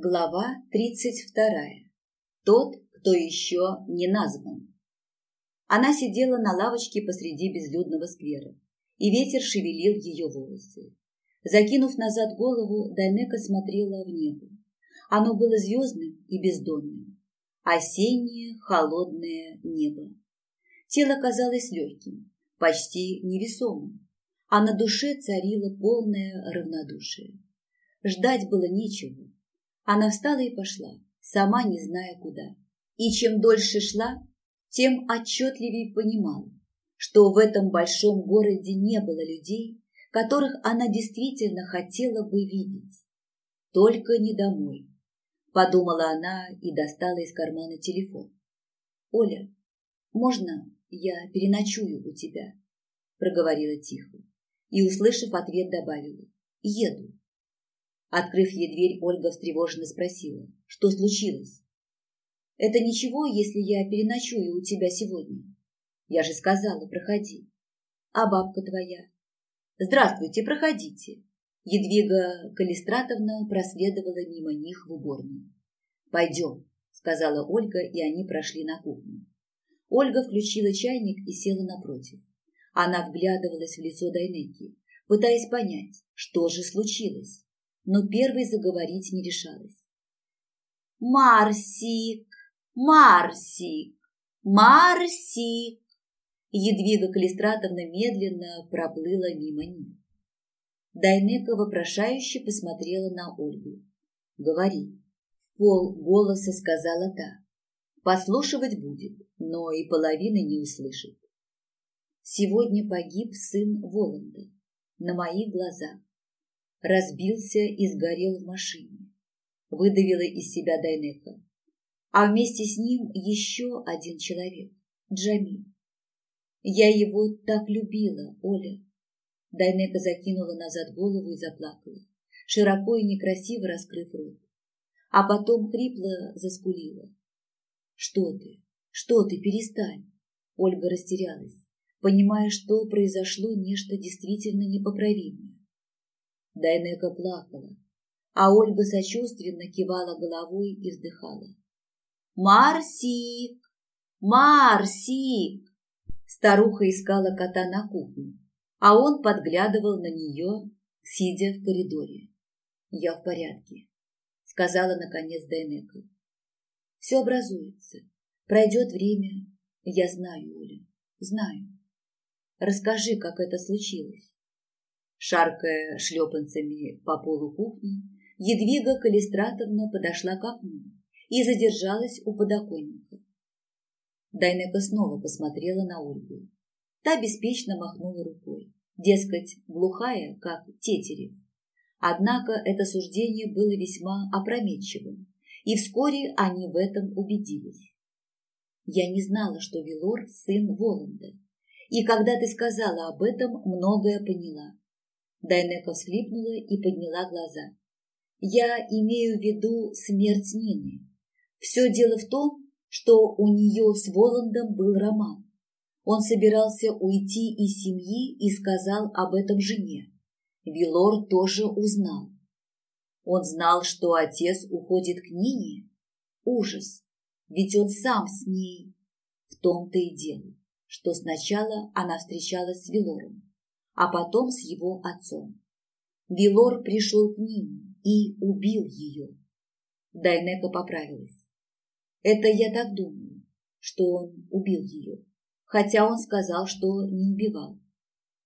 Глава 32. Тот, кто еще не назван. Она сидела на лавочке посреди безлюдного сквера, и ветер шевелил ее волосы. Закинув назад голову, Дайнека смотрела в небо. Оно было звездным и бездонным. Осеннее, холодное небо. Тело казалось легким, почти невесомым, а на душе царило полное равнодушие. Ждать было нечего она встала и пошла, сама не зная куда. И чем дольше шла, тем отчетливее понимала, что в этом большом городе не было людей, которых она действительно хотела бы видеть. Только не домой, подумала она и достала из кармана телефон. Оля, можно я переночую у тебя? проговорила тихо и, услышав ответ, добавила: еду. Открыв ей дверь, Ольга встревоженно спросила, что случилось. «Это ничего, если я переночую у тебя сегодня?» «Я же сказала, проходи». «А бабка твоя?» «Здравствуйте, проходите». Едвига Калистратовна проследовала мимо них в уборную. «Пойдем», — сказала Ольга, и они прошли на кухню. Ольга включила чайник и села напротив. Она вглядывалась в лицо Дайнеки, пытаясь понять, что же случилось но первой заговорить не решалась. «Марсик! Марсик! Марсик!» Едвига Калистратовна медленно проплыла мимо них. Дайнека вопрошающе посмотрела на Ольгу. «Говори», — в пол голоса сказала та. «Послушивать будет, но и половины не услышит». Сегодня погиб сын Воланда на моих глазах разбился и сгорел в машине. Выдавила из себя Дайнека. А вместе с ним еще один человек, Джамиль. Я его так любила, Оля. Дайнека закинула назад голову и заплакала, широко и некрасиво раскрыв рот. А потом хрипло заскулила. «Что ты? Что ты? Перестань!» Ольга растерялась, понимая, что произошло нечто действительно непоправимое. Дайнека плакала, а Ольга сочувственно кивала головой и вздыхала. «Марсик! Марсик!» Старуха искала кота на кухне, а он подглядывал на нее, сидя в коридоре. «Я в порядке», — сказала наконец Дайнека. «Все образуется. Пройдет время. Я знаю, Оля, знаю. Расскажи, как это случилось». Шаркая шлепанцами по полу кухни, Едвига Калистратовна подошла к окну и задержалась у подоконника. Дайнека снова посмотрела на Ольгу. Та беспечно махнула рукой, дескать, глухая, как тетерев. Однако это суждение было весьма опрометчивым, и вскоре они в этом убедились. Я не знала, что Вилор – сын Воланда, и когда ты сказала об этом, многое поняла. Дайнека всхлипнула и подняла глаза. Я имею в виду смерть Нины. Все дело в том, что у нее с Воландом был роман. Он собирался уйти из семьи и сказал об этом жене. Вилор тоже узнал. Он знал, что отец уходит к Нине. Ужас, ведь он сам с ней. В том-то и дело, что сначала она встречалась с Вилором, а потом с его отцом. Вилор пришел к ним и убил ее. Дайнека поправилась. Это я так думаю, что он убил ее, хотя он сказал, что не убивал.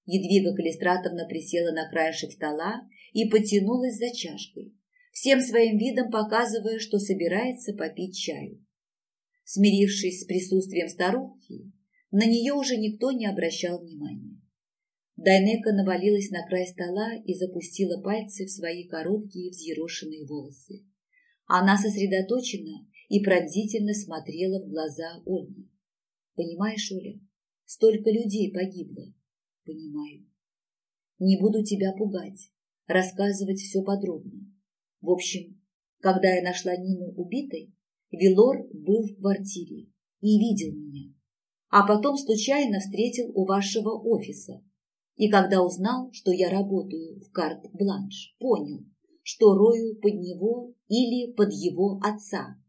Едвига Калистратовна присела на краешек стола и потянулась за чашкой, всем своим видом показывая, что собирается попить чаю. Смирившись с присутствием старухи, на нее уже никто не обращал внимания. Дайнека навалилась на край стола и запустила пальцы в свои короткие взъерошенные волосы. Она сосредоточенно и пронзительно смотрела в глаза Ольги. «Понимаешь, Оля, столько людей погибло». «Понимаю. Не буду тебя пугать, рассказывать все подробно. В общем, когда я нашла Нину убитой, Вилор был в квартире и видел меня, а потом случайно встретил у вашего офиса» И когда узнал, что я работаю в карт-бланш, понял, что рою под него или под его отца.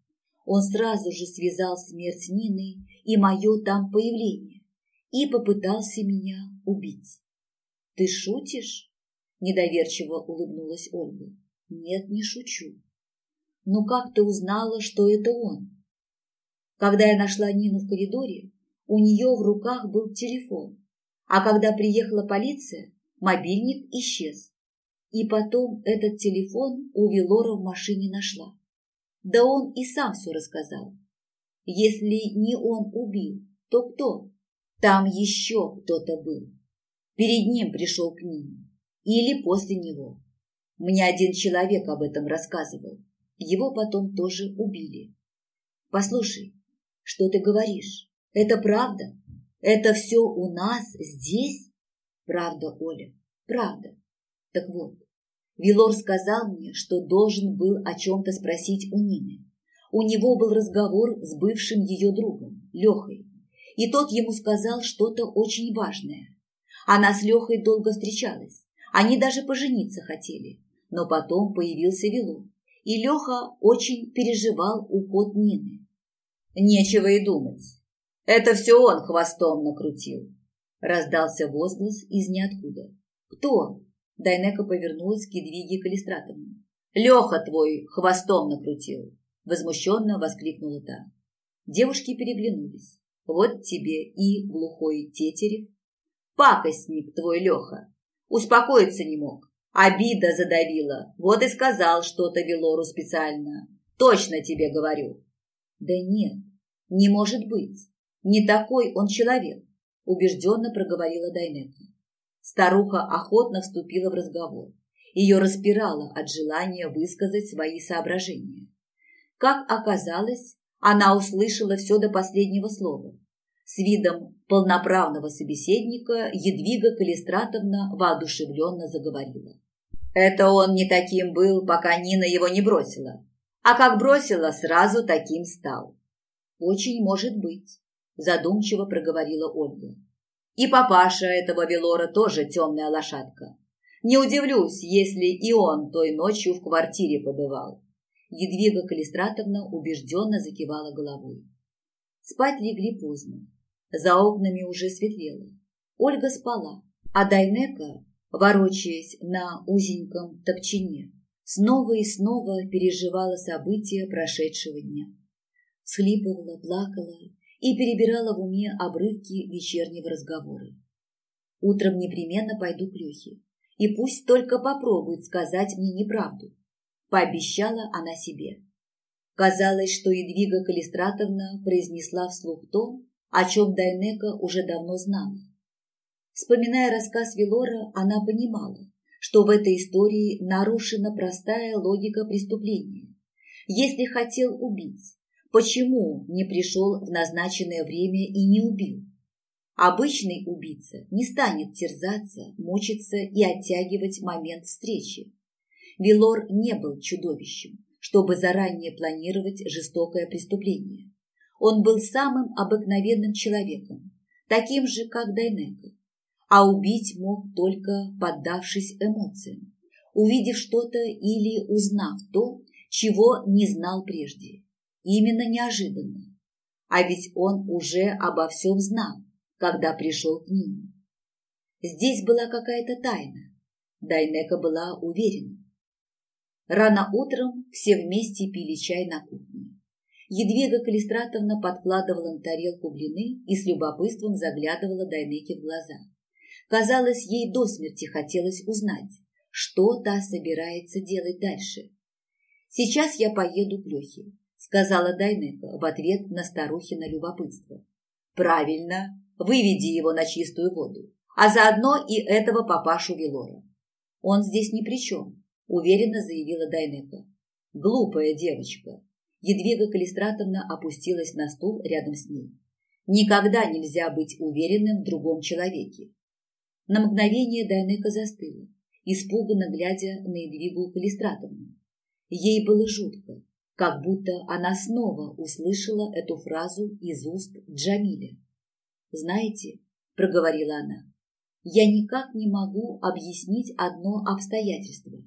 Он сразу же связал смерть Нины и мое там появление и попытался меня убить. «Ты шутишь?» – недоверчиво улыбнулась Ольга. «Нет, не шучу. Но как ты узнала, что это он?» Когда я нашла Нину в коридоре, у нее в руках был телефон, а когда приехала полиция, мобильник исчез. И потом этот телефон у Велора в машине нашла. Да он и сам все рассказал. Если не он убил, то кто? Там еще кто-то был. Перед ним пришел к ним. Или после него. Мне один человек об этом рассказывал. Его потом тоже убили. Послушай, что ты говоришь? Это правда? Это все у нас здесь? Правда, Оля, правда. Так вот, Вилор сказал мне, что должен был о чем-то спросить у Нины. У него был разговор с бывшим ее другом, Лехой, и тот ему сказал что-то очень важное. Она с Лехой долго встречалась, они даже пожениться хотели, но потом появился Вилор, и Леха очень переживал уход Нины. Нечего и думать. Это все он хвостом накрутил. Раздался возглас из ниоткуда. Кто? Дайнека повернулась к Едвиге Калистратовне. «Леха твой хвостом накрутил!» Возмущенно воскликнула та. Девушки переглянулись. «Вот тебе и глухой тетерев. Пакостник твой Леха. Успокоиться не мог. Обида задавила. Вот и сказал что-то Велору специально. Точно тебе говорю». «Да нет, не может быть. Не такой он человек», убежденно проговорила Дайнека. Старуха охотно вступила в разговор. Ее распирало от желания высказать свои соображения. Как оказалось, она услышала все до последнего слова. С видом полноправного собеседника Едвига Калистратовна воодушевленно заговорила. Это он не таким был, пока Нина его не бросила. А как бросила, сразу таким стал. Очень может быть, задумчиво проговорила Ольга. И папаша этого Велора тоже темная лошадка. Не удивлюсь, если и он той ночью в квартире побывал. Едвига Калистратовна убежденно закивала головой. Спать легли поздно. За окнами уже светлело. Ольга спала, а Дайнека, ворочаясь на узеньком топчине, снова и снова переживала события прошедшего дня. Схлипывала, плакала и перебирала в уме обрывки вечернего разговора. Утром непременно пойду к Лехе, и пусть только попробует сказать мне неправду, пообещала она себе. Казалось, что Едвига Калистратовна произнесла вслух то, о чем Дайнека уже давно знала. Вспоминая рассказ Велора, она понимала, что в этой истории нарушена простая логика преступления. Если хотел убить, почему не пришел в назначенное время и не убил. Обычный убийца не станет терзаться, мучиться и оттягивать момент встречи. Вилор не был чудовищем, чтобы заранее планировать жестокое преступление. Он был самым обыкновенным человеком, таким же, как Дайнека, а убить мог только поддавшись эмоциям, увидев что-то или узнав то, чего не знал прежде. Именно неожиданно. А ведь он уже обо всем знал, когда пришел к ним. Здесь была какая-то тайна. Дайнека была уверена. Рано утром все вместе пили чай на кухне. Едвига Калистратовна подкладывала на тарелку блины и с любопытством заглядывала Дайнеке в глаза. Казалось, ей до смерти хотелось узнать, что та собирается делать дальше. «Сейчас я поеду к Лехе сказала Дайнека в ответ на старухино любопытство. Правильно, выведи его на чистую воду, а заодно и этого папашу Велора. Он здесь ни при чем, уверенно заявила Дайнека. Глупая девочка. Едвига Калистратовна опустилась на стул рядом с ней. Никогда нельзя быть уверенным в другом человеке. На мгновение Дайнека застыла, испуганно глядя на Едвигу Калистратовну. Ей было жутко, как будто она снова услышала эту фразу из уст Джамиля. «Знаете», — проговорила она, — «я никак не могу объяснить одно обстоятельство.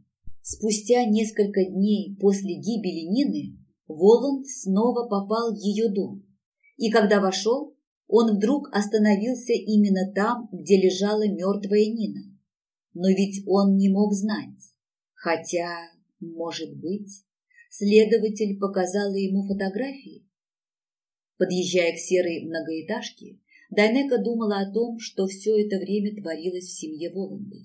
Спустя несколько дней после гибели Нины Воланд снова попал в ее дом. И когда вошел, он вдруг остановился именно там, где лежала мертвая Нина. Но ведь он не мог знать. Хотя, может быть, следователь показала ему фотографии. Подъезжая к серой многоэтажке, Дайнека думала о том, что все это время творилось в семье Воланда.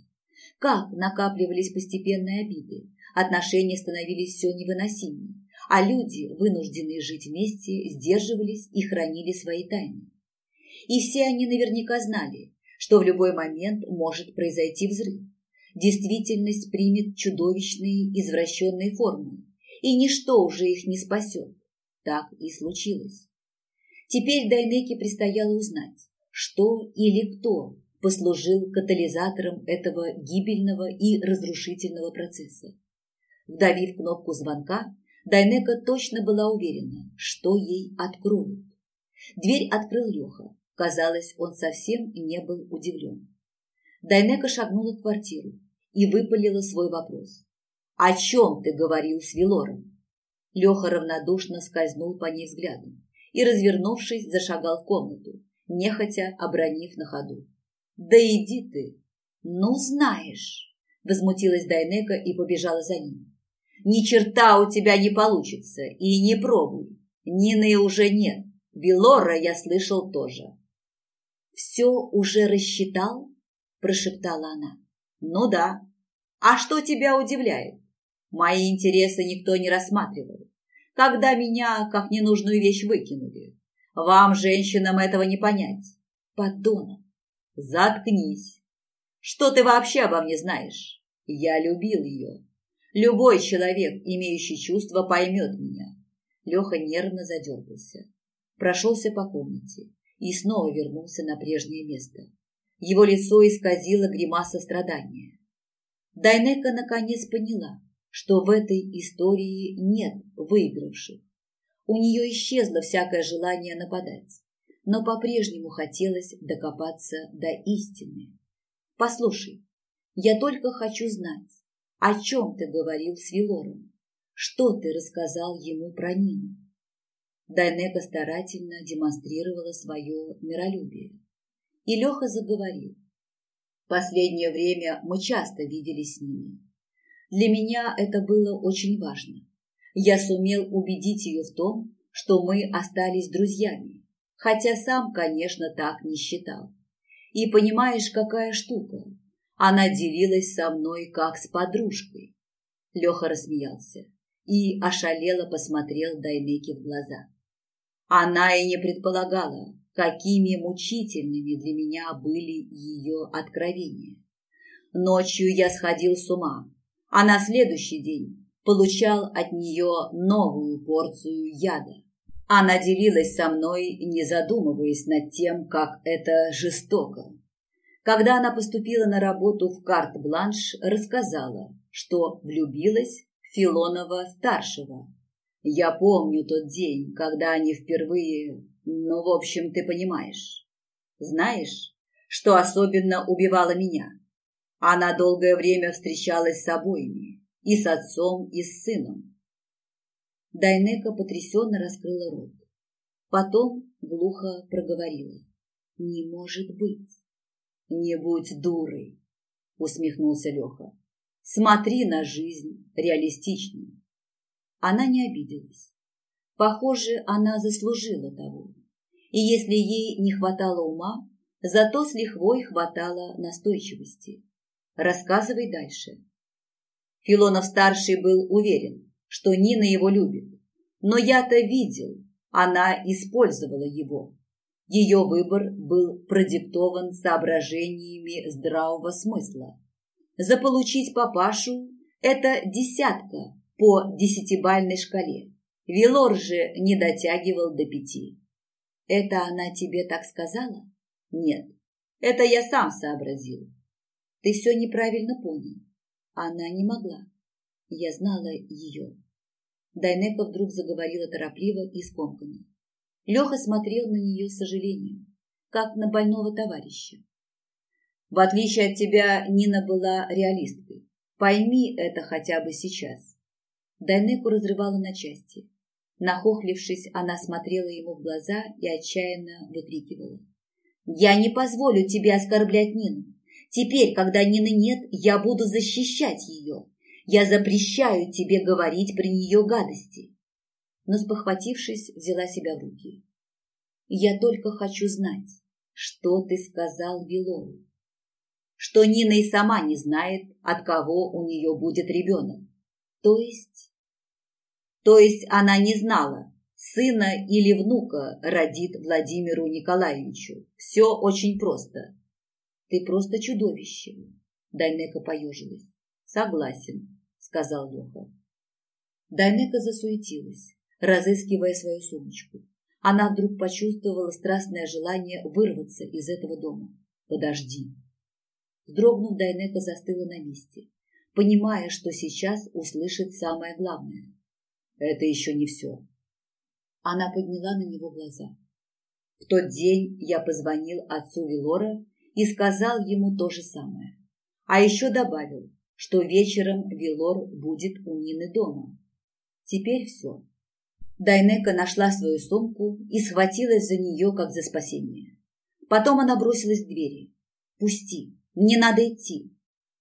Как накапливались постепенные обиды, отношения становились все невыносимее, а люди, вынужденные жить вместе, сдерживались и хранили свои тайны. И все они наверняка знали, что в любой момент может произойти взрыв. Действительность примет чудовищные извращенные формы, и ничто уже их не спасет. Так и случилось. Теперь Дайнеке предстояло узнать, что или кто послужил катализатором этого гибельного и разрушительного процесса. Вдавив кнопку звонка, Дайнека точно была уверена, что ей откроют. Дверь открыл Леха. Казалось, он совсем не был удивлен. Дайнека шагнула в квартиру и выпалила свой вопрос. «О чем ты говорил с Велором?» Леха равнодушно скользнул по ней взглядом и, развернувшись, зашагал в комнату, нехотя обронив на ходу. «Да иди ты!» «Ну, знаешь!» – возмутилась Дайнека и побежала за ним. «Ни черта у тебя не получится, и не пробуй. Нины уже нет. Белора я слышал тоже». «Все уже рассчитал?» – прошептала она. «Ну да. А что тебя удивляет? Мои интересы никто не рассматривал когда меня как ненужную вещь выкинули. Вам, женщинам, этого не понять. Подонок. Заткнись. Что ты вообще обо мне знаешь? Я любил ее. Любой человек, имеющий чувства, поймет меня. Леха нервно задергался. Прошелся по комнате и снова вернулся на прежнее место. Его лицо исказило гримаса страдания. Дайнека наконец поняла, что в этой истории нет выигравших. У нее исчезло всякое желание нападать, но по-прежнему хотелось докопаться до истины. «Послушай, я только хочу знать, о чем ты говорил с Вилором, что ты рассказал ему про Нину?» Дайнека старательно демонстрировала свое миролюбие. И Леха заговорил. «Последнее время мы часто виделись с Ниной. Для меня это было очень важно. Я сумел убедить ее в том, что мы остались друзьями, хотя сам, конечно, так не считал. И понимаешь, какая штука? Она делилась со мной как с подружкой. Леха рассмеялся и ошалело посмотрел Дайнеке в глаза. Она и не предполагала, какими мучительными для меня были ее откровения. Ночью я сходил с ума, а на следующий день получал от нее новую порцию яда. Она делилась со мной, не задумываясь над тем, как это жестоко. Когда она поступила на работу в карт-бланш, рассказала, что влюбилась в Филонова-старшего. Я помню тот день, когда они впервые... Ну, в общем, ты понимаешь. Знаешь, что особенно убивало меня? Она долгое время встречалась с обоими, и с отцом, и с сыном. Дайнека потрясенно раскрыла рот. Потом глухо проговорила. «Не может быть!» «Не будь дурой!» — усмехнулся Леха. «Смотри на жизнь реалистичнее». Она не обиделась. Похоже, она заслужила того. И если ей не хватало ума, зато с лихвой хватало настойчивости. Рассказывай дальше. Филонов-старший был уверен, что Нина его любит. Но я-то видел, она использовала его. Ее выбор был продиктован соображениями здравого смысла. Заполучить папашу – это десятка по десятибальной шкале. Вилор же не дотягивал до пяти. Это она тебе так сказала? Нет, это я сам сообразил. Ты все неправильно понял. Она не могла. Я знала ее. Дайнека вдруг заговорила торопливо и скомканно. Леха смотрел на нее с сожалением, как на больного товарища. В отличие от тебя, Нина была реалисткой. Пойми это хотя бы сейчас. Дайнеку разрывала на части. Нахохлившись, она смотрела ему в глаза и отчаянно выкрикивала. «Я не позволю тебе оскорблять Нину. Теперь, когда Нины нет, я буду защищать ее. Я запрещаю тебе говорить при нее гадости». Но, спохватившись, взяла себя в руки. «Я только хочу знать, что ты сказал Вилору. Что Нина и сама не знает, от кого у нее будет ребенок. То есть то есть она не знала, сына или внука родит Владимиру Николаевичу. Все очень просто. Ты просто чудовище. Дайнека поежилась. Согласен, сказал Леха. Дайнека засуетилась, разыскивая свою сумочку. Она вдруг почувствовала страстное желание вырваться из этого дома. Подожди. Вздрогнув, Дайнека застыла на месте, понимая, что сейчас услышит самое главное. Это еще не все. Она подняла на него глаза. В тот день я позвонил отцу Вилора и сказал ему то же самое. А еще добавил, что вечером Вилор будет у Нины дома. Теперь все. Дайнека нашла свою сумку и схватилась за нее, как за спасение. Потом она бросилась к двери. «Пусти, не надо идти».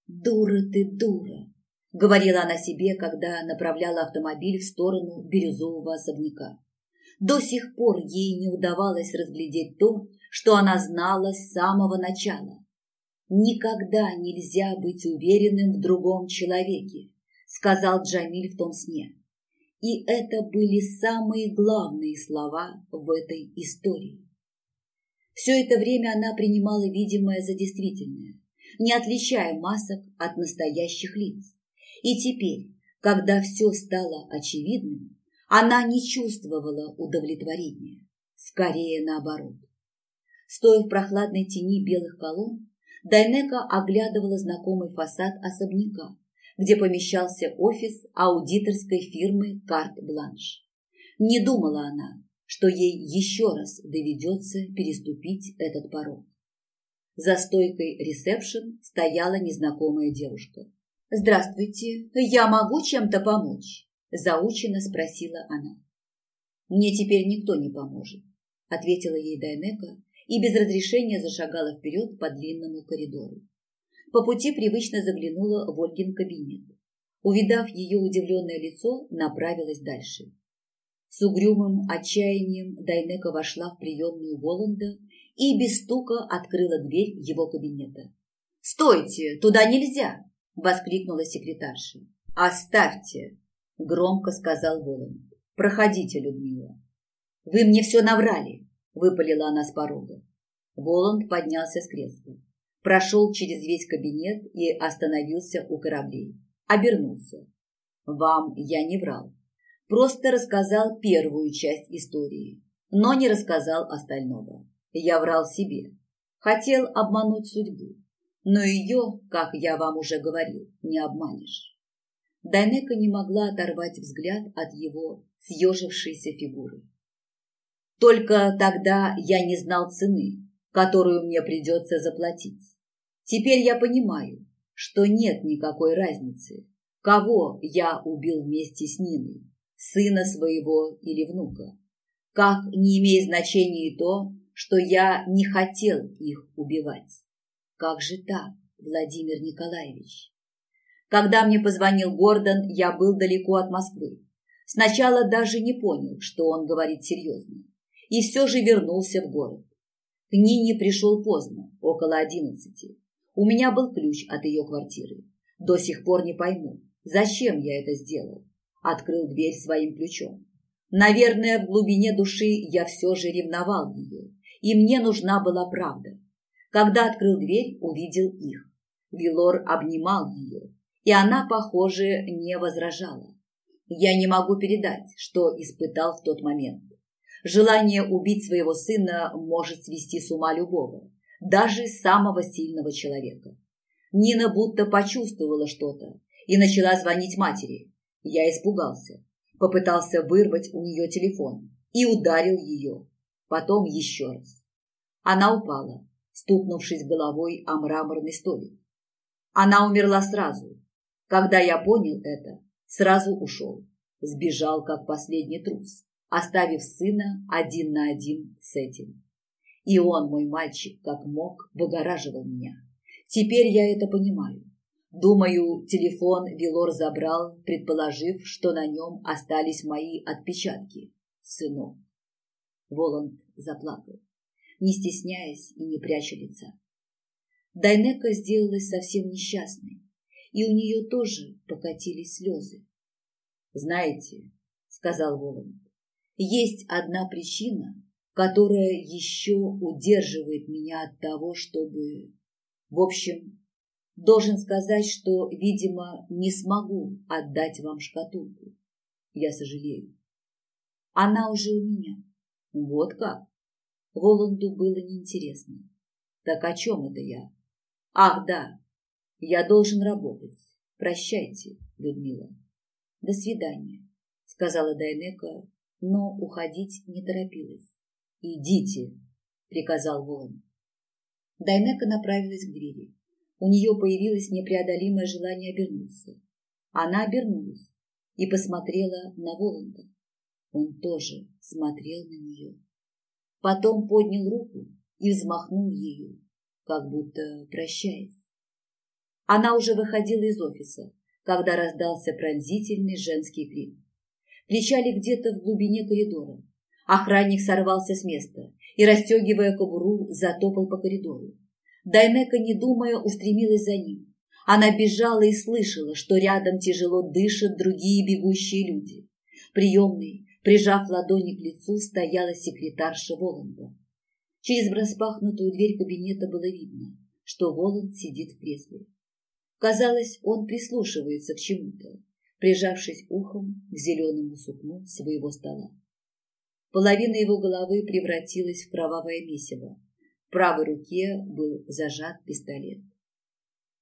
«Дура ты, дура!» — говорила она себе, когда направляла автомобиль в сторону бирюзового особняка. До сих пор ей не удавалось разглядеть то, что она знала с самого начала. «Никогда нельзя быть уверенным в другом человеке», — сказал Джамиль в том сне. И это были самые главные слова в этой истории. Все это время она принимала видимое за действительное, не отличая масок от настоящих лиц. И теперь, когда все стало очевидным, она не чувствовала удовлетворения, скорее наоборот. Стоя в прохладной тени белых колонн, Дайнека оглядывала знакомый фасад особняка, где помещался офис аудиторской фирмы «Карт Бланш». Не думала она, что ей еще раз доведется переступить этот порог. За стойкой ресепшн стояла незнакомая девушка. «Здравствуйте, я могу чем-то помочь?» – заученно спросила она. «Мне теперь никто не поможет», – ответила ей Дайнека и без разрешения зашагала вперед по длинному коридору. По пути привычно заглянула в Ольгин кабинет. Увидав ее удивленное лицо, направилась дальше. С угрюмым отчаянием Дайнека вошла в приемную Воланда и без стука открыла дверь его кабинета. «Стойте! Туда нельзя!» – воскликнула секретарша. «Оставьте!» – громко сказал Воланд. «Проходите, Людмила». «Вы мне все наврали!» – выпалила она с порога. Воланд поднялся с кресла, прошел через весь кабинет и остановился у кораблей. Обернулся. «Вам я не врал. Просто рассказал первую часть истории, но не рассказал остального. Я врал себе. Хотел обмануть судьбу но ее, как я вам уже говорил, не обманешь. Дайнека не могла оторвать взгляд от его съежившейся фигуры. Только тогда я не знал цены, которую мне придется заплатить. Теперь я понимаю, что нет никакой разницы, кого я убил вместе с Ниной, сына своего или внука. Как не имеет значения и то, что я не хотел их убивать. Как же так, Владимир Николаевич? Когда мне позвонил Гордон, я был далеко от Москвы. Сначала даже не понял, что он говорит серьезно. И все же вернулся в город. К Нине пришел поздно, около одиннадцати. У меня был ключ от ее квартиры. До сих пор не пойму, зачем я это сделал. Открыл дверь своим ключом. Наверное, в глубине души я все же ревновал ее, и мне нужна была правда. Когда открыл дверь, увидел их. Вилор обнимал ее, и она, похоже, не возражала. Я не могу передать, что испытал в тот момент. Желание убить своего сына может свести с ума любого, даже самого сильного человека. Нина будто почувствовала что-то и начала звонить матери. Я испугался, попытался вырвать у нее телефон и ударил ее. Потом еще раз. Она упала, стукнувшись головой о мраморный столик. Она умерла сразу, Когда я понял это, сразу ушел. Сбежал, как последний трус, оставив сына один на один с этим. И он, мой мальчик, как мог, выгораживал меня. Теперь я это понимаю. Думаю, телефон Вилор забрал, предположив, что на нем остались мои отпечатки. Сынок. Воланд заплакал, не стесняясь и не пряча лица. Дайнека сделалась совсем несчастной, и у нее тоже покатились слезы. «Знаете», — сказал Воланд, — «есть одна причина, которая еще удерживает меня от того, чтобы... В общем, должен сказать, что, видимо, не смогу отдать вам шкатулку. Я сожалею. Она уже у меня. Вот как? Воланду было неинтересно. Так о чем это я? Ах, да, я должен работать. Прощайте, Людмила. До свидания, сказала Дайнека, но уходить не торопилась. Идите, приказал Волан. Дайнека направилась к двери. У нее появилось непреодолимое желание обернуться. Она обернулась и посмотрела на Воланда. Он тоже смотрел на нее. Потом поднял руку и взмахнул ею, как будто прощаясь. Она уже выходила из офиса, когда раздался пронзительный женский крик. Кричали где-то в глубине коридора. Охранник сорвался с места и, расстегивая кобуру, затопал по коридору. Дайнека, не думая, устремилась за ним. Она бежала и слышала, что рядом тяжело дышат другие бегущие люди. Приемный, прижав ладони к лицу, стояла секретарша Воланда. Через распахнутую дверь кабинета было видно, что Воланд сидит в кресле. Казалось, он прислушивается к чему-то, прижавшись ухом к зеленому сукну своего стола. Половина его головы превратилась в кровавое месиво. В правой руке был зажат пистолет.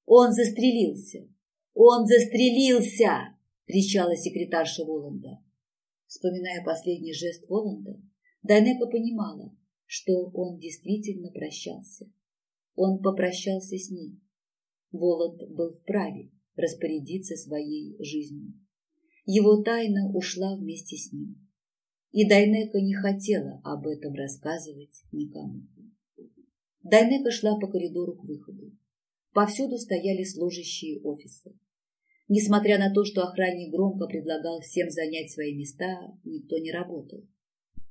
«Он застрелился! Он застрелился!» – кричала секретарша Воланда. Вспоминая последний жест Воланда, Дайнека понимала, что он действительно прощался. Он попрощался с ней. Воланд был вправе распорядиться своей жизнью. Его тайна ушла вместе с ним. И Дайнека не хотела об этом рассказывать никому. Дайнека шла по коридору к выходу. Повсюду стояли служащие офиса. Несмотря на то, что охранник громко предлагал всем занять свои места, никто не работал.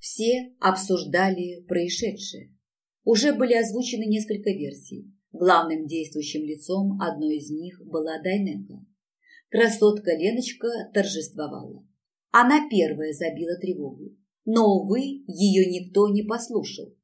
Все обсуждали происшедшее. Уже были озвучены несколько версий. Главным действующим лицом одной из них была Дайнека. Красотка Леночка торжествовала. Она первая забила тревогу. Но, увы, ее никто не послушал.